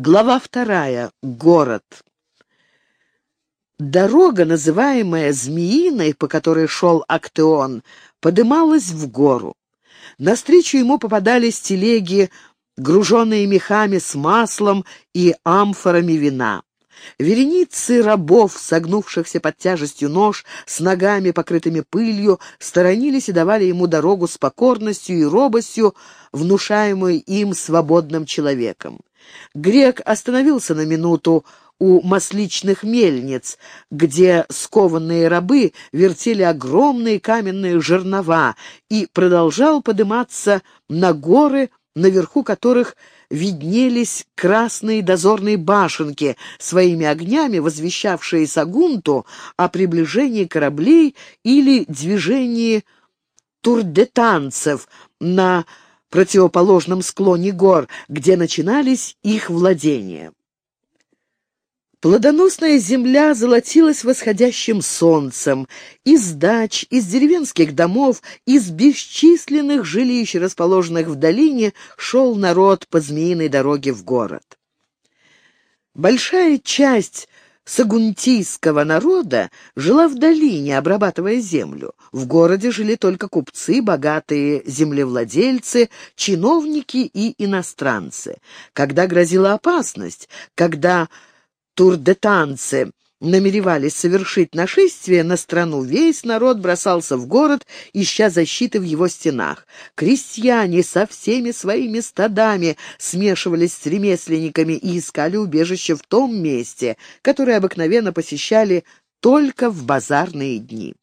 Глава вторая. Город. Дорога, называемая Змеиной, по которой шел Актеон, подымалась в гору. Навстречу ему попадались телеги, груженные мехами с маслом и амфорами вина. Вереницы рабов, согнувшихся под тяжестью нож, с ногами, покрытыми пылью, сторонились и давали ему дорогу с покорностью и робостью, внушаемую им свободным человеком. Грек остановился на минуту у масличных мельниц, где скованные рабы вертели огромные каменные жернова и продолжал подниматься на горы, наверху которых виднелись красные дозорные башенки, своими огнями возвещавшие Сагунту о приближении кораблей или движении турдетанцев на противоположном склоне гор, где начинались их владения. Плодоносная земля золотилась восходящим солнцем. Из дач, из деревенских домов, из бесчисленных жилищ, расположенных в долине, шел народ по змеиной дороге в город. Большая часть сагунтийского народа жила в долине, обрабатывая землю. В городе жили только купцы, богатые землевладельцы, чиновники и иностранцы. Когда грозила опасность, когда турдетанцы намеревались совершить нашествие на страну, весь народ бросался в город, ища защиты в его стенах. Крестьяне со всеми своими стадами смешивались с ремесленниками и искали убежище в том месте, которое обыкновенно посещали только в базарные дни.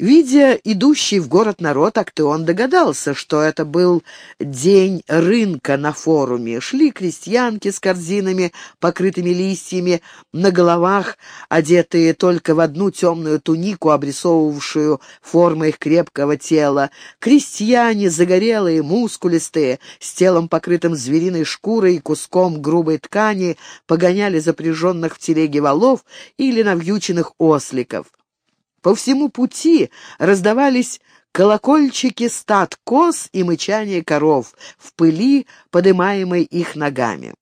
Видя идущий в город народ, Актеон догадался, что это был день рынка на форуме. Шли крестьянки с корзинами, покрытыми листьями, на головах, одетые только в одну темную тунику, обрисовывавшую формы их крепкого тела. Крестьяне, загорелые, мускулистые, с телом покрытым звериной шкурой и куском грубой ткани, погоняли запряженных в телеге валов или навьюченных осликов. По всему пути раздавались колокольчики стад коз и мычание коров в пыли, подымаемой их ногами.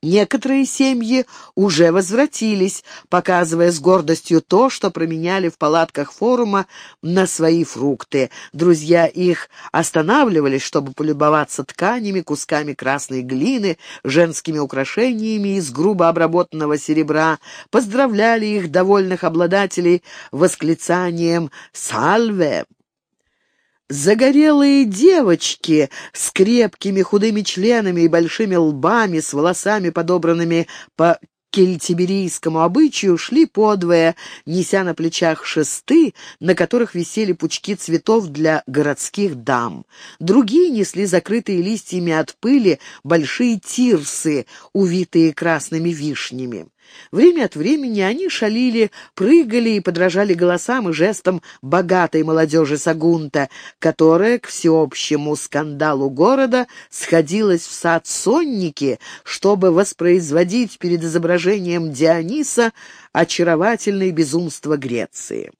Некоторые семьи уже возвратились, показывая с гордостью то, что променяли в палатках форума на свои фрукты. Друзья их останавливались, чтобы полюбоваться тканями, кусками красной глины, женскими украшениями из грубо обработанного серебра, поздравляли их, довольных обладателей, восклицанием «Сальве!» Загорелые девочки с крепкими худыми членами и большими лбами, с волосами, подобранными по кельтиберийскому обычаю, шли подвое, неся на плечах шесты, на которых висели пучки цветов для городских дам. Другие несли закрытые листьями от пыли большие тирсы, увитые красными вишнями. Время от времени они шалили, прыгали и подражали голосам и жестам богатой молодежи Сагунта, которая, к всеобщему скандалу города, сходилась в сад Сонники, чтобы воспроизводить перед изображением Диониса очаровательное безумство Греции.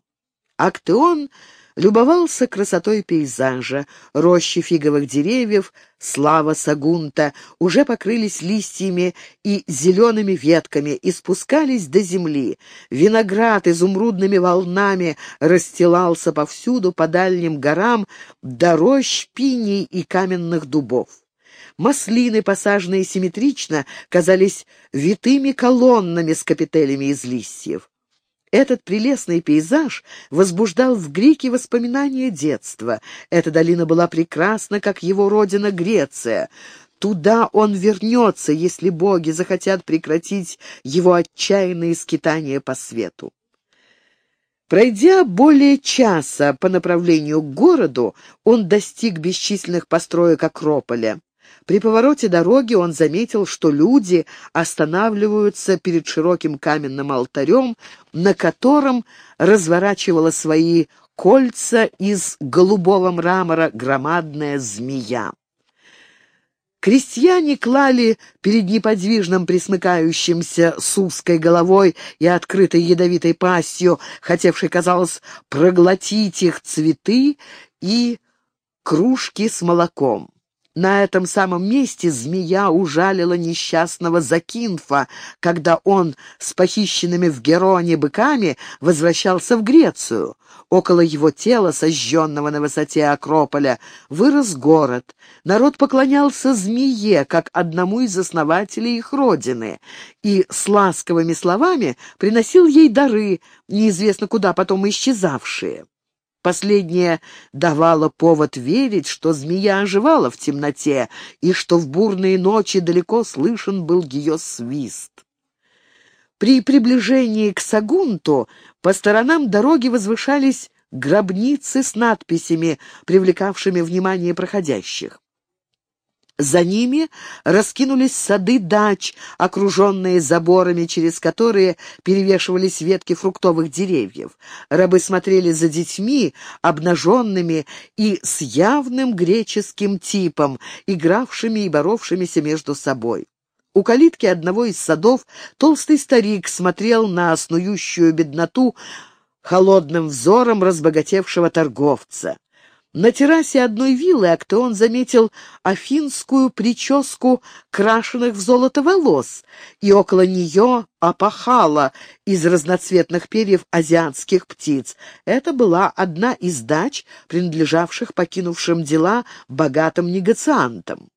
Актеон любовался красотой пейзажа. Рощи фиговых деревьев, слава Сагунта, уже покрылись листьями и зелеными ветками и спускались до земли. Виноград изумрудными волнами расстилался повсюду по дальним горам до рощ пиней и каменных дубов. Маслины, посаженные симметрично, казались витыми колоннами с капителями из листьев. Этот прелестный пейзаж возбуждал в Грике воспоминания детства. Эта долина была прекрасна, как его родина Греция. Туда он вернется, если боги захотят прекратить его отчаянные скитания по свету. Пройдя более часа по направлению к городу, он достиг бесчисленных построек Акрополя. При повороте дороги он заметил, что люди останавливаются перед широким каменным алтарем, на котором разворачивала свои кольца из голубого мрамора громадная змея. Крестьяне клали перед неподвижным присмыкающимся с узкой головой и открытой ядовитой пастью, хотевшей, казалось, проглотить их цветы и кружки с молоком. На этом самом месте змея ужалила несчастного Закинфа, когда он с похищенными в Героне быками возвращался в Грецию. Около его тела, сожженного на высоте Акрополя, вырос город. Народ поклонялся змее, как одному из основателей их родины, и с ласковыми словами приносил ей дары, неизвестно куда потом исчезавшие. Последнее давало повод верить, что змея оживала в темноте и что в бурные ночи далеко слышен был ее свист. При приближении к Сагунту по сторонам дороги возвышались гробницы с надписями, привлекавшими внимание проходящих. За ними раскинулись сады дач, окруженные заборами, через которые перевешивались ветки фруктовых деревьев. Рабы смотрели за детьми, обнаженными и с явным греческим типом, игравшими и боровшимися между собой. У калитки одного из садов толстый старик смотрел на снующую бедноту холодным взором разбогатевшего торговца. На террасе одной виллы Актеон заметил афинскую прическу крашеных в золото волос, и около нее опахала из разноцветных перьев азиатских птиц. Это была одна из дач, принадлежавших покинувшим дела богатым негациантам.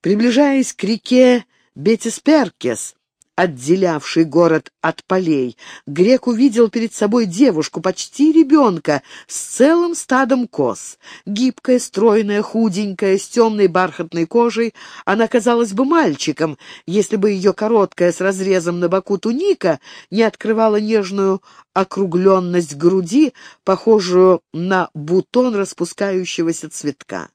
Приближаясь к реке Бетисперкес, отделявший город от полей, грек увидел перед собой девушку, почти ребенка, с целым стадом коз. Гибкая, стройная, худенькая, с темной бархатной кожей, она казалась бы мальчиком, если бы ее короткая с разрезом на боку туника не открывала нежную округленность груди, похожую на бутон распускающегося цветка.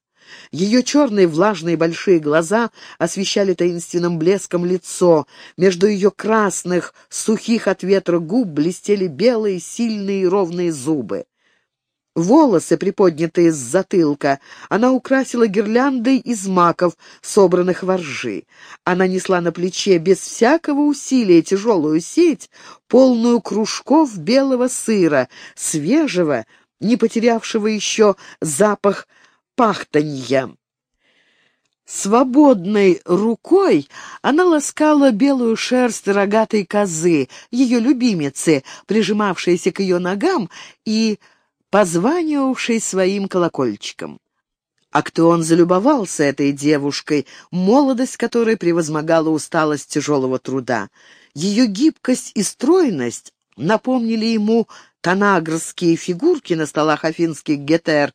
Ее черные влажные большие глаза освещали таинственным блеском лицо. Между ее красных, сухих от ветра губ блестели белые, сильные и ровные зубы. Волосы, приподнятые с затылка, она украсила гирляндой из маков, собранных во ржи. Она несла на плече без всякого усилия тяжелую сеть, полную кружков белого сыра, свежего, не потерявшего еще запах пахтанья. Свободной рукой она ласкала белую шерсть рогатой козы, ее любимицы, прижимавшейся к ее ногам и позванивавшей своим колокольчиком. Актеон залюбовался этой девушкой, молодость которой превозмогала усталость тяжелого труда. Ее гибкость и стройность напомнили ему танагрские фигурки на столах афинских гетер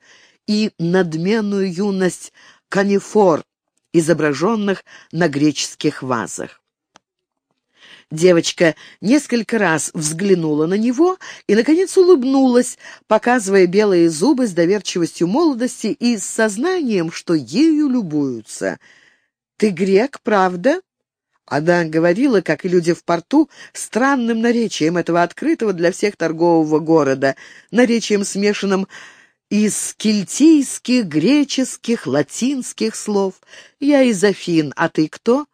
и надменную юность канифор, изображенных на греческих вазах. Девочка несколько раз взглянула на него и, наконец, улыбнулась, показывая белые зубы с доверчивостью молодости и с сознанием, что ею любуются. «Ты грек, правда?» Она говорила, как и люди в порту, странным наречием этого открытого для всех торгового города, наречием смешанным из кельтийских, греческих, латинских слов. Я из Афин, а ты кто?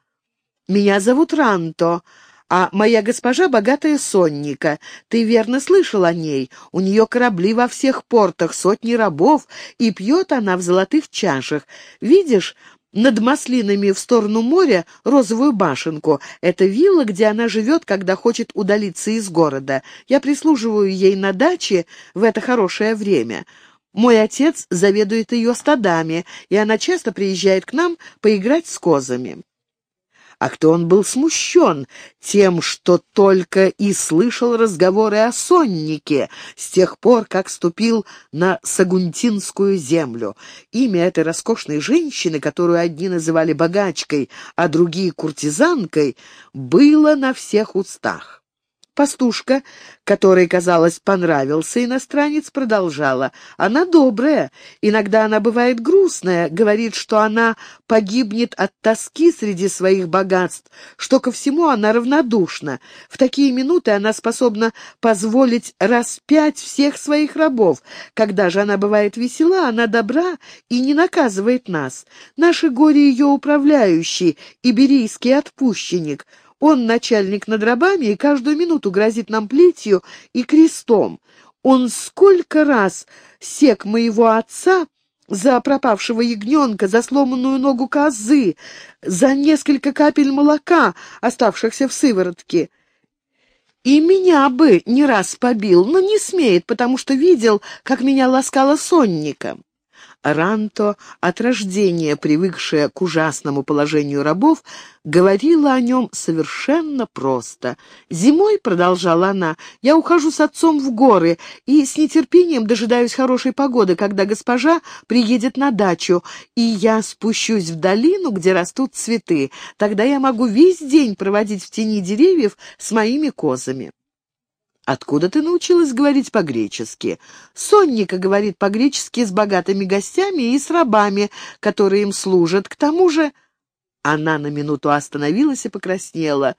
Меня зовут Ранто, а моя госпожа богатая сонника. Ты верно слышал о ней? У нее корабли во всех портах, сотни рабов, и пьет она в золотых чашах. Видишь, над маслинами в сторону моря розовую башенку. Это вилла, где она живет, когда хочет удалиться из города. Я прислуживаю ей на даче в это хорошее время. Мой отец заведует ее стадами, и она часто приезжает к нам поиграть с козами. А кто он был смущен тем, что только и слышал разговоры о соннике с тех пор, как ступил на Сагунтинскую землю. Имя этой роскошной женщины, которую одни называли богачкой, а другие куртизанкой, было на всех устах. Пастушка, которой, казалось, понравился иностранец, продолжала. Она добрая, иногда она бывает грустная, говорит, что она погибнет от тоски среди своих богатств, что ко всему она равнодушна. В такие минуты она способна позволить распять всех своих рабов. Когда же она бывает весела, она добра и не наказывает нас. Наши горе ее управляющий, иберийский отпущенник — он начальник над рабами и каждую минуту грозит нам плетью и крестом. Он сколько раз сек моего отца за пропавшего ягненка, за сломанную ногу козы, за несколько капель молока, оставшихся в сыворотке. И меня бы не раз побил, но не смеет, потому что видел, как меня ласкала сонника. Ранто, от рождения привыкшая к ужасному положению рабов, говорила о нем совершенно просто. «Зимой, — продолжала она, — я ухожу с отцом в горы и с нетерпением дожидаюсь хорошей погоды, когда госпожа приедет на дачу, и я спущусь в долину, где растут цветы. Тогда я могу весь день проводить в тени деревьев с моими козами». «Откуда ты научилась говорить по-гречески?» «Сонника говорит по-гречески с богатыми гостями и с рабами, которые им служат. К тому же...» Она на минуту остановилась и покраснела.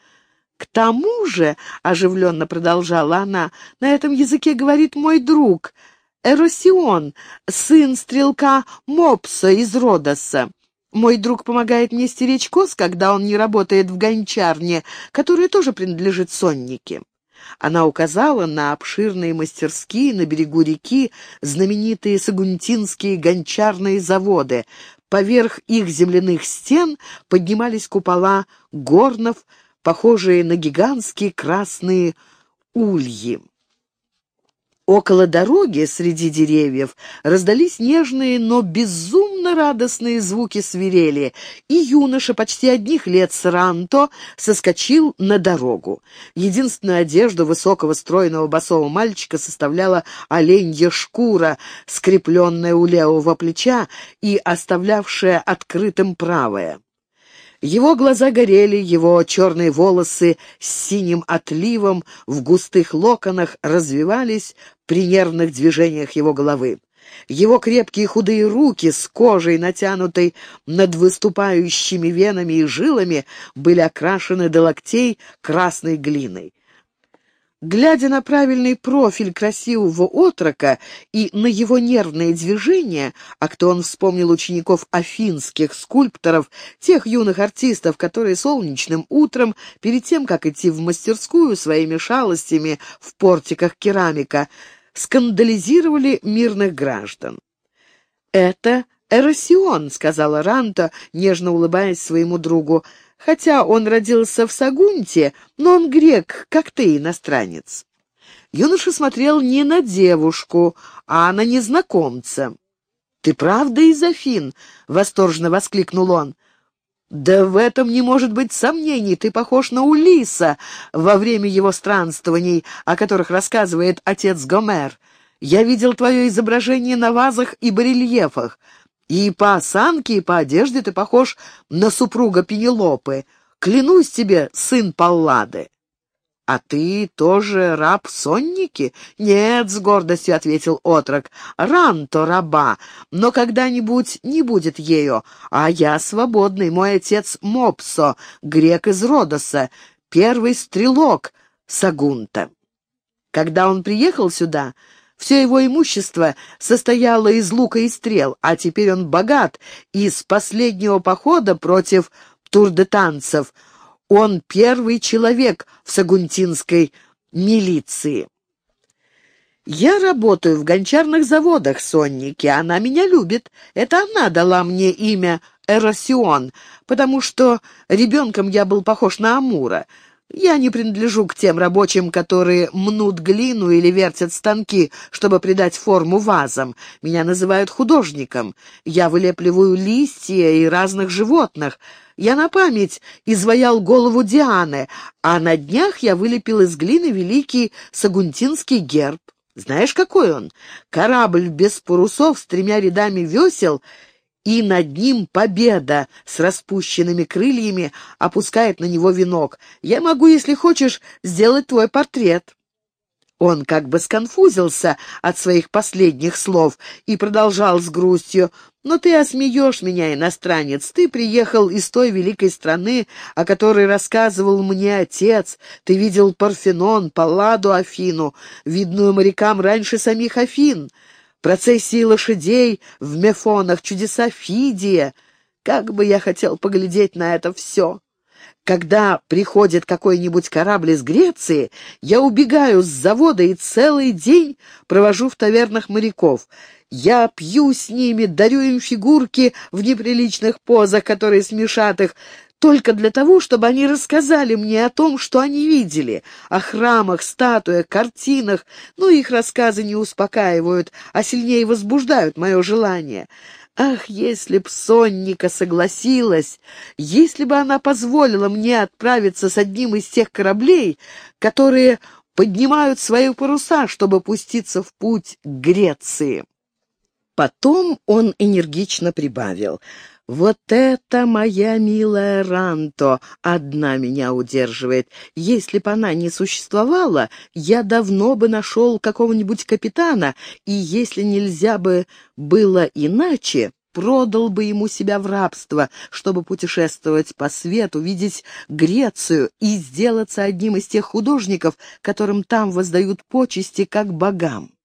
«К тому же», — оживленно продолжала она, — «на этом языке говорит мой друг, Эросион, сын стрелка Мопса из Родоса. Мой друг помогает мне стеречь коз, когда он не работает в гончарне, которая тоже принадлежит соннике». Она указала на обширные мастерские на берегу реки, знаменитые сагунтинские гончарные заводы. Поверх их земляных стен поднимались купола горнов, похожие на гигантские красные ульи. Около дороги, среди деревьев, раздались нежные, но безумно радостные звуки свирели, и юноша почти одних лет с ранто соскочил на дорогу. Единственную одежду высокого стройного босого мальчика составляла оленья шкура, скрепленная у левого плеча и оставлявшая открытым правое. Его глаза горели, его черные волосы с синим отливом в густых локонах развивались при нервных движениях его головы. Его крепкие худые руки с кожей, натянутой над выступающими венами и жилами, были окрашены до локтей красной глиной. Глядя на правильный профиль красивого отрока и на его нервные движения, а кто он вспомнил учеников афинских скульпторов, тех юных артистов, которые солнечным утром, перед тем, как идти в мастерскую своими шалостями в портиках керамика, скандализировали мирных граждан. «Это Эросион», — сказала Ранта, нежно улыбаясь своему другу, — Хотя он родился в Сагунте, но он грек, как ты, иностранец. Юноша смотрел не на девушку, а на незнакомца. «Ты правда из Афин?» — восторженно воскликнул он. «Да в этом не может быть сомнений. Ты похож на Улиса во время его странствований, о которых рассказывает отец Гомер. Я видел твое изображение на вазах и барельефах. И по осанке, и по одежде ты похож на супруга Пенелопы. Клянусь тебе, сын Паллады. «А ты тоже раб Сонники?» «Нет», — с гордостью ответил отрок, — «ран-то раба, но когда-нибудь не будет ею, а я свободный, мой отец Мопсо, грек из Родоса, первый стрелок Сагунта». Когда он приехал сюда, все его имущество состояло из лука и стрел, а теперь он богат, и с последнего похода против турдетанцев он первый человек в сагунтинской милиции. «Я работаю в гончарных заводах, Сонники, она меня любит. Это она дала мне имя Эросион, потому что ребенком я был похож на Амура. Я не принадлежу к тем рабочим, которые мнут глину или вертят станки, чтобы придать форму вазам. Меня называют художником. Я вылепливаю листья и разных животных. Я на память изваял голову Дианы, а на днях я вылепил из глины великий сагунтинский герб. Знаешь, какой он? Корабль без парусов с тремя рядами весел — и над ним победа с распущенными крыльями опускает на него венок. Я могу, если хочешь, сделать твой портрет». Он как бы сконфузился от своих последних слов и продолжал с грустью. «Но ты осмеешь меня, иностранец. Ты приехал из той великой страны, о которой рассказывал мне отец. Ты видел Парфенон, Палладу Афину, видную морякам раньше самих Афин процессии лошадей в мефонах, чудеса Фидия. Как бы я хотел поглядеть на это все. Когда приходит какой-нибудь корабль из Греции, я убегаю с завода и целый день провожу в тавернах моряков. Я пью с ними, дарю им фигурки в неприличных позах, которые смешат их, только для того, чтобы они рассказали мне о том, что они видели, о храмах, статуях, картинах, но их рассказы не успокаивают, а сильнее возбуждают мое желание. Ах, если б Сонника согласилась, если бы она позволила мне отправиться с одним из тех кораблей, которые поднимают свои паруса, чтобы пуститься в путь к Греции. Потом он энергично прибавил — «Вот это моя милая Ранто одна меня удерживает. Если бы она не существовала, я давно бы нашел какого-нибудь капитана, и если нельзя бы было иначе, продал бы ему себя в рабство, чтобы путешествовать по свету, видеть Грецию и сделаться одним из тех художников, которым там воздают почести как богам.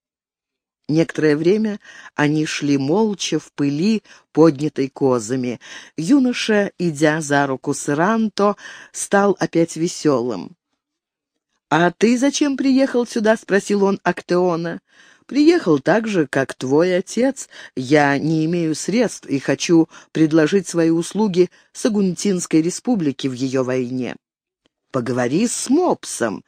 Некоторое время они шли молча в пыли, поднятой козами. Юноша, идя за руку с стал опять веселым. «А ты зачем приехал сюда?» — спросил он Актеона. «Приехал так же, как твой отец. Я не имею средств и хочу предложить свои услуги Сагунтинской республике в ее войне». «Поговори с Мопсом.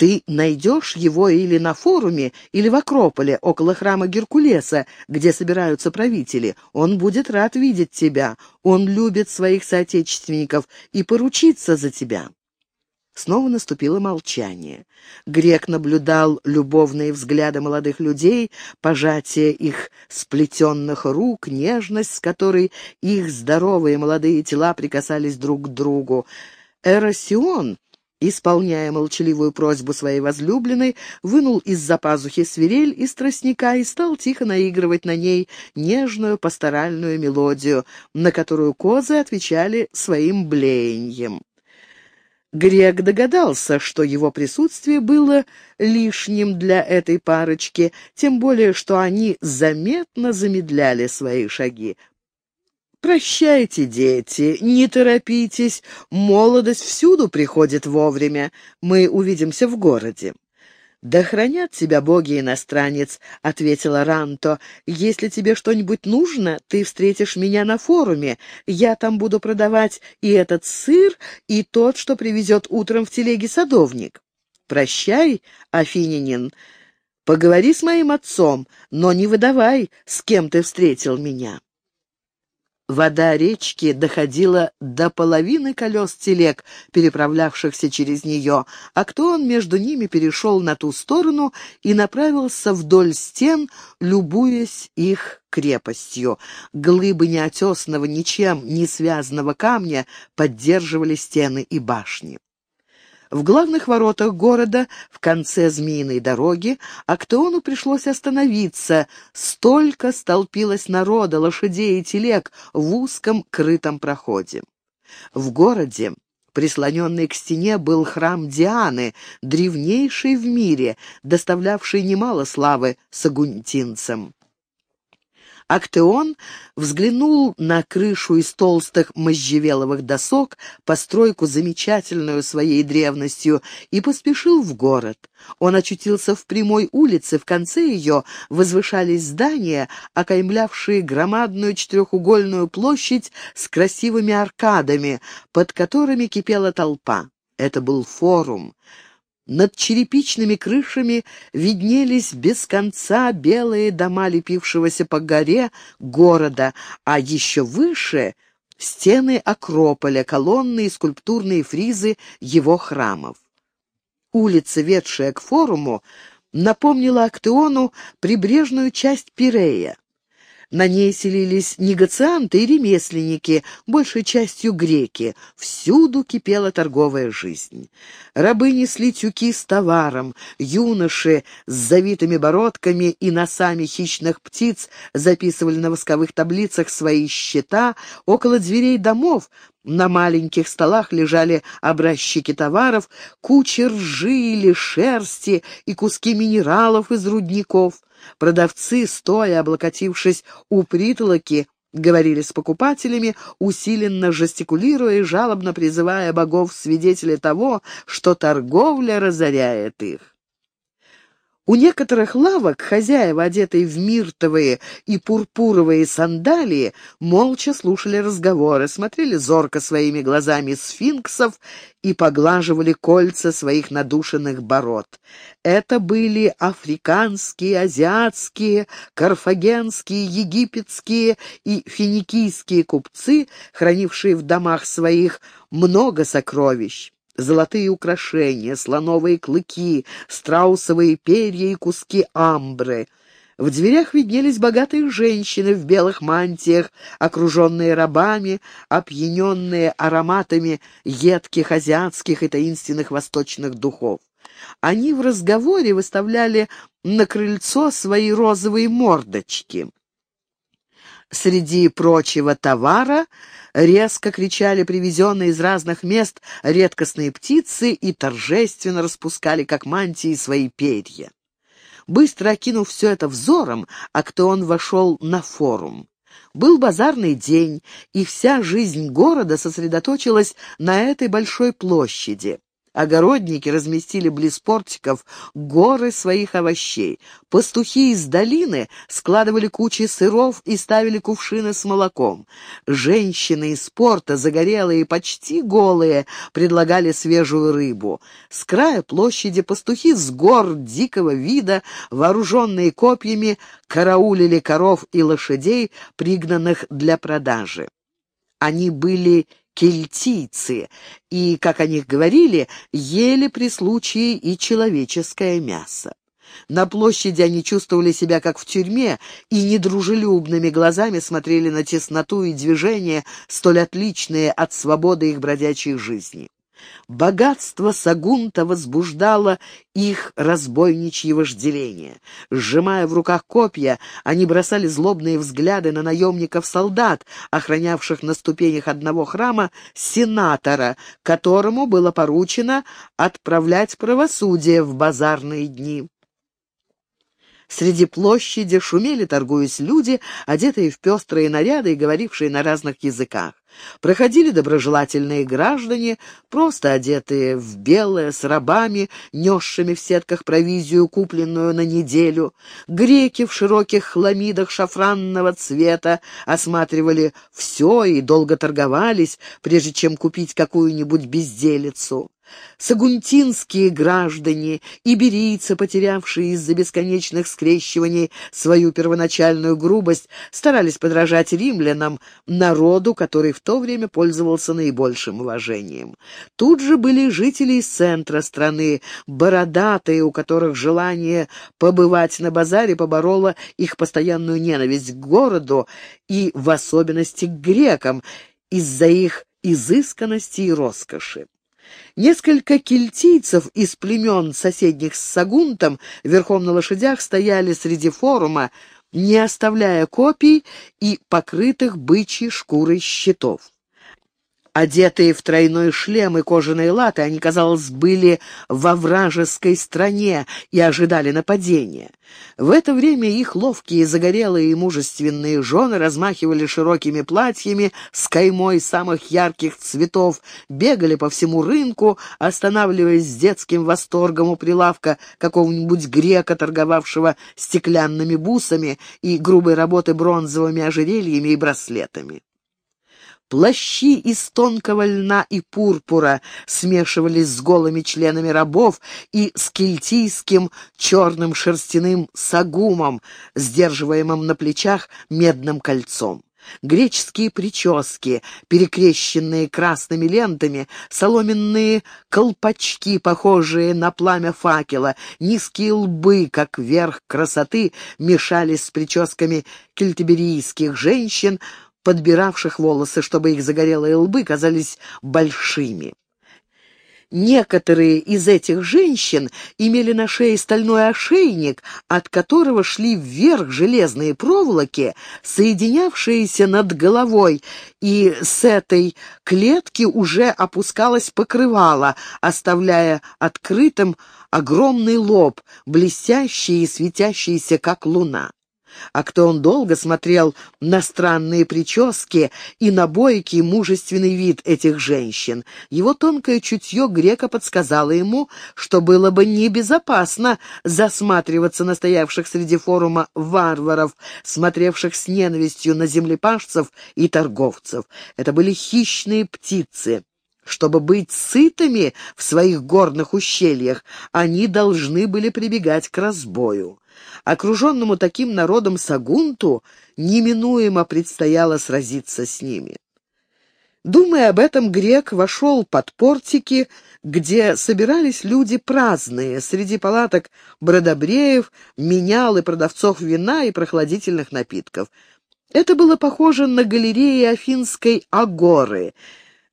Ты найдешь его или на форуме, или в Акрополе, около храма Геркулеса, где собираются правители. Он будет рад видеть тебя. Он любит своих соотечественников и поручится за тебя». Снова наступило молчание. Грек наблюдал любовные взгляды молодых людей, пожатие их сплетенных рук, нежность, с которой их здоровые молодые тела прикасались друг к другу. Эросион Исполняя молчаливую просьбу своей возлюбленной, вынул из-за пазухи свирель из тростника и стал тихо наигрывать на ней нежную пасторальную мелодию, на которую козы отвечали своим блеяньем. Грек догадался, что его присутствие было лишним для этой парочки, тем более, что они заметно замедляли свои шаги. «Прощайте, дети, не торопитесь, молодость всюду приходит вовремя, мы увидимся в городе». «Да хранят тебя боги, иностранец», — ответила Ранто. «Если тебе что-нибудь нужно, ты встретишь меня на форуме. Я там буду продавать и этот сыр, и тот, что привезет утром в телеге садовник. Прощай, Афининин. Поговори с моим отцом, но не выдавай, с кем ты встретил меня». Вода речки доходила до половины колес телег, переправлявшихся через нее, а кто он между ними перешел на ту сторону и направился вдоль стен, любуясь их крепостью. Глыбы неотесного, ничем не связанного камня поддерживали стены и башни. В главных воротах города, в конце Змеиной дороги, Актеону пришлось остановиться. Столько столпилось народа, лошадей и телег в узком крытом проходе. В городе Прислоненный к стене был храм Дианы, древнейший в мире, доставлявший немало славы сагунтинцам. Актеон взглянул на крышу из толстых можжевеловых досок, постройку замечательную своей древностью, и поспешил в город. Он очутился в прямой улице, в конце ее возвышались здания, окаймлявшие громадную четырехугольную площадь с красивыми аркадами, под которыми кипела толпа. Это был форум. Над черепичными крышами виднелись без конца белые дома лепившегося по горе города, а еще выше — стены Акрополя, колонны и скульптурные фризы его храмов. Улица, ведшая к форуму, напомнила Актеону прибрежную часть Пирея. На ней селились негацианты и ремесленники, большей частью греки. Всюду кипела торговая жизнь. Рабы несли тюки с товаром, юноши с завитыми бородками и носами хищных птиц записывали на восковых таблицах свои счета, около дверей домов на маленьких столах лежали образчики товаров, кучи ржи или шерсти и куски минералов из рудников. Продавцы, стоя, облокотившись у притолоки, говорили с покупателями, усиленно жестикулируя и жалобно призывая богов свидетелей того, что торговля разоряет их. У некоторых лавок хозяева, одетые в миртовые и пурпуровые сандалии, молча слушали разговоры, смотрели зорко своими глазами сфинксов и поглаживали кольца своих надушенных бород. Это были африканские, азиатские, карфагенские, египетские и финикийские купцы, хранившие в домах своих много сокровищ золотые украшения, слоновые клыки, страусовые перья и куски амбры. В дверях виднелись богатые женщины в белых мантиях, окруженные рабами, опьяненные ароматами едких азиатских и таинственных восточных духов. Они в разговоре выставляли на крыльцо свои розовые мордочки. Среди прочего товара резко кричали привезенные из разных мест редкостные птицы и торжественно распускали, как мантии, свои перья. Быстро окинув все это взором, Актеон вошел на форум. Был базарный день, и вся жизнь города сосредоточилась на этой большой площади. Огородники разместили близ портиков горы своих овощей. Пастухи из долины складывали кучи сыров и ставили кувшины с молоком. Женщины из порта, загорелые и почти голые, предлагали свежую рыбу. С края площади пастухи с гор дикого вида, вооруженные копьями, караулили коров и лошадей, пригнанных для продажи. Они были кельтийцы, и, как о них говорили, ели при случае и человеческое мясо. На площади они чувствовали себя как в тюрьме и недружелюбными глазами смотрели на тесноту и движения, столь отличные от свободы их бродячей жизни. Богатство Сагунта возбуждало их разбойничье вожделение. Сжимая в руках копья, они бросали злобные взгляды на наемников-солдат, охранявших на ступенях одного храма сенатора, которому было поручено отправлять правосудие в базарные дни. Среди площади шумели, торгуясь люди, одетые в пестрые наряды и говорившие на разных языках. Проходили доброжелательные граждане, просто одетые в белое, с рабами, несшими в сетках провизию, купленную на неделю. Греки в широких хламидах шафранного цвета осматривали все и долго торговались, прежде чем купить какую-нибудь безделицу. Сагунтинские граждане, иберийцы, потерявшие из-за бесконечных скрещиваний свою первоначальную грубость, старались подражать римлянам, народу, который в то время пользовался наибольшим уважением. Тут же были жители из центра страны, бородатые, у которых желание побывать на базаре побороло их постоянную ненависть к городу и в особенности к грекам из-за их изысканности и роскоши. Несколько кельтийцев из племен, соседних с Сагунтом, верхом на лошадях стояли среди форума, не оставляя копий и покрытых бычьей шкурой щитов. Одетые в тройной шлем и кожаные латы, они, казалось, были во вражеской стране и ожидали нападения. В это время их ловкие, загорелые и мужественные жены размахивали широкими платьями с каймой самых ярких цветов, бегали по всему рынку, останавливаясь с детским восторгом у прилавка какого-нибудь грека, торговавшего стеклянными бусами и грубой работы бронзовыми ожерельями и браслетами. Плащи из тонкого льна и пурпура смешивались с голыми членами рабов и с кельтийским черным шерстяным сагумом, сдерживаемым на плечах медным кольцом. Греческие прически, перекрещенные красными лентами, соломенные колпачки, похожие на пламя факела, низкие лбы, как верх красоты, мешались с прическами кельтиберийских женщин, подбиравших волосы, чтобы их загорелые лбы казались большими. Некоторые из этих женщин имели на шее стальной ошейник, от которого шли вверх железные проволоки, соединявшиеся над головой, и с этой клетки уже опускалось покрывало, оставляя открытым огромный лоб, блестящий и светящийся, как луна. А кто он долго смотрел на странные прически и на бойкий мужественный вид этих женщин. Его тонкое чутье грека подсказало ему, что было бы небезопасно засматриваться на стоявших среди форума варваров, смотревших с ненавистью на землепашцев и торговцев. Это были хищные птицы. Чтобы быть сытыми в своих горных ущельях, они должны были прибегать к разбою. Окруженному таким народом Сагунту неминуемо предстояло сразиться с ними. Думая об этом, грек вошел под портики, где собирались люди праздные, среди палаток бродобреев, менял и продавцов вина и прохладительных напитков. Это было похоже на галереи Афинской агоры.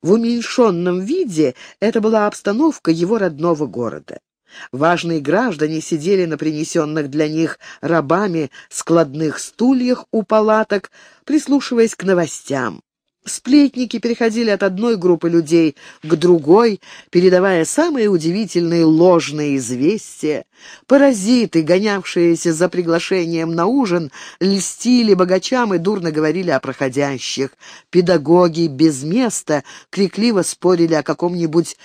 В уменьшенном виде это была обстановка его родного города. Важные граждане сидели на принесенных для них рабами складных стульях у палаток, прислушиваясь к новостям. Сплетники переходили от одной группы людей к другой, передавая самые удивительные ложные известия. Паразиты, гонявшиеся за приглашением на ужин, льстили богачам и дурно говорили о проходящих. Педагоги без места крикливо спорили о каком-нибудь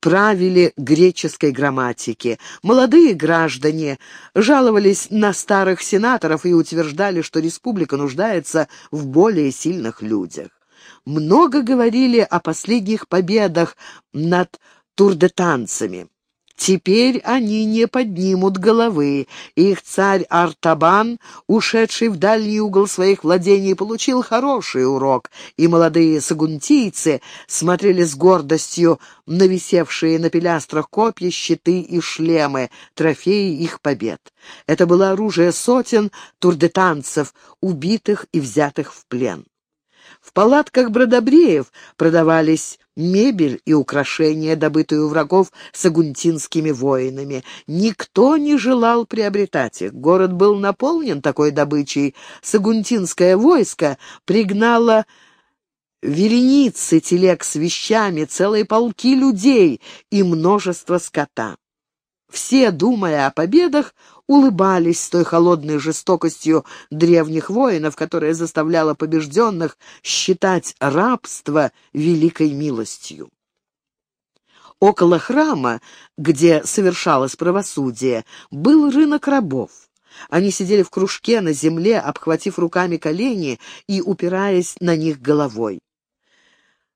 правили греческой грамматики. Молодые граждане жаловались на старых сенаторов и утверждали, что республика нуждается в более сильных людях. Много говорили о последних победах над турдетанцами. Теперь они не поднимут головы. Их царь Артабан, ушедший в дальний угол своих владений, получил хороший урок, и молодые сагунтийцы смотрели с гордостью на висевшие на пилястрах копья, щиты и шлемы, трофеи их побед. Это было оружие сотен турдетанцев, убитых и взятых в плен. В палатках бродобреев продавались мебель и украшения, добытые у врагов сагунтинскими воинами. Никто не желал приобретать их. Город был наполнен такой добычей. Сагунтинское войско пригнало вереницы телег с вещами, целые полки людей и множество скота. Все, думая о победах, улыбались с той холодной жестокостью древних воинов, которая заставляла побежденных считать рабство великой милостью. Около храма, где совершалось правосудие, был рынок рабов. Они сидели в кружке на земле, обхватив руками колени и упираясь на них головой.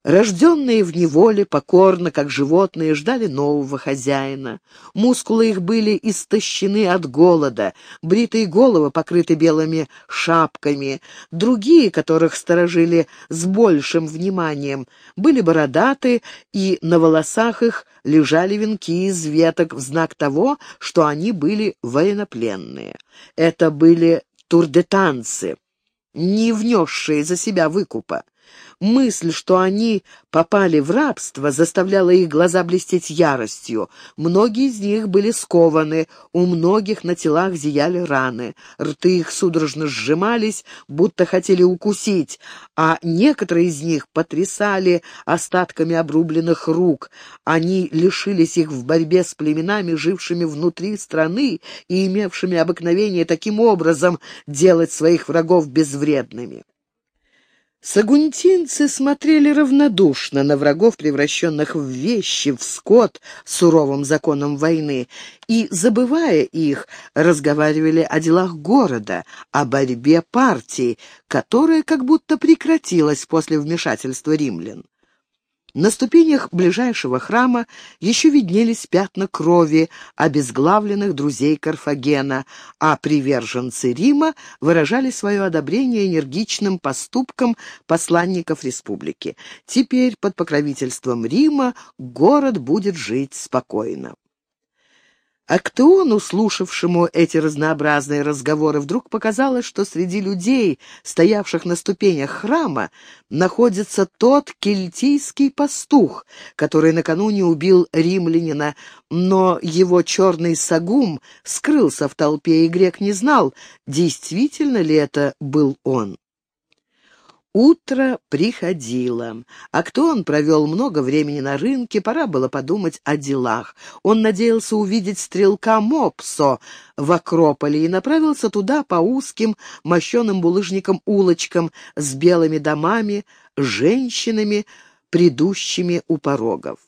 Рожденные в неволе, покорно, как животные, ждали нового хозяина. Мускулы их были истощены от голода, бритые головы покрыты белыми шапками. Другие, которых сторожили с большим вниманием, были бородаты, и на волосах их лежали венки из веток в знак того, что они были военнопленные. Это были турдетанцы, не внесшие за себя выкупа. Мысль, что они попали в рабство, заставляла их глаза блестеть яростью. Многие из них были скованы, у многих на телах зияли раны. Рты их судорожно сжимались, будто хотели укусить, а некоторые из них потрясали остатками обрубленных рук. Они лишились их в борьбе с племенами, жившими внутри страны и имевшими обыкновение таким образом делать своих врагов безвредными. Сагунтинцы смотрели равнодушно на врагов, превращенных в вещи, в скот, суровым законом войны, и, забывая их, разговаривали о делах города, о борьбе партии, которая как будто прекратилась после вмешательства римлян. На ступенях ближайшего храма еще виднелись пятна крови обезглавленных друзей Карфагена, а приверженцы Рима выражали свое одобрение энергичным поступкам посланников республики. Теперь под покровительством Рима город будет жить спокойно. Актеону, слушавшему эти разнообразные разговоры, вдруг показалось, что среди людей, стоявших на ступенях храма, находится тот кельтийский пастух, который накануне убил римлянина, но его черный сагум скрылся в толпе, и грек не знал, действительно ли это был он. Утро приходило. а кто он провел много времени на рынке, пора было подумать о делах. Он надеялся увидеть стрелка Мопсо в Акрополе и направился туда по узким, мощеным булыжником улочкам с белыми домами, женщинами, придущими у порогов.